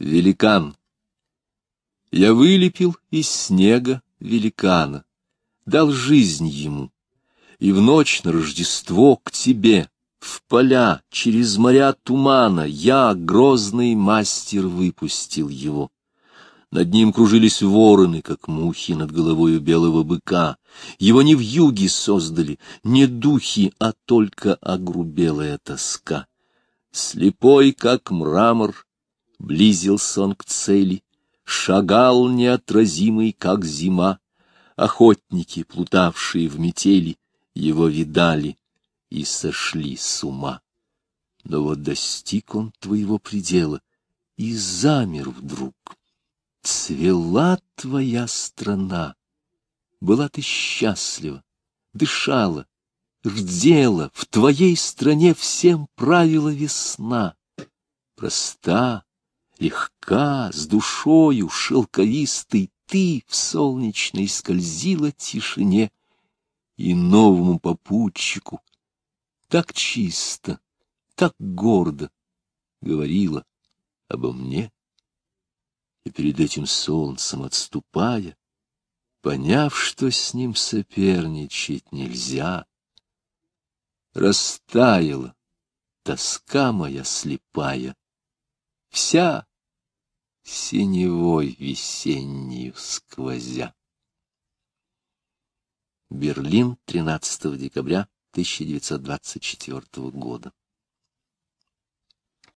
Великан. Я вылепил из снега великана, дал жизнь ему, и в ночь на Рождество к тебе, в поля, через моря тумана, я, грозный мастер, выпустил его. Над ним кружились вороны, как мухи над головою белого быка. Его не в юге создали, не духи, а только огрубелая тоска. Слепой, как мрамор, близился он к цели, шагал неотразимый, как зима. Охотники, плутавшие в метели, его видали и сошли с ума. Но вот достиг он твоего предела и замер вдруг. Цвела твоя страна, была ты счастлива, дышала, рдела, в твоей стране всем правила весна. Проста, легка, с душою шелковистой, ты в солнечной скользила тишине, и новому попутчику так чисто, так гордо говорила обо мне. И перед этим солнцем отступая, поняв, что с ним соперничать нельзя, растаяла тоска моя слепая, вся синевой весеннюю сквозя. Берлин, 13 декабря 1924 года.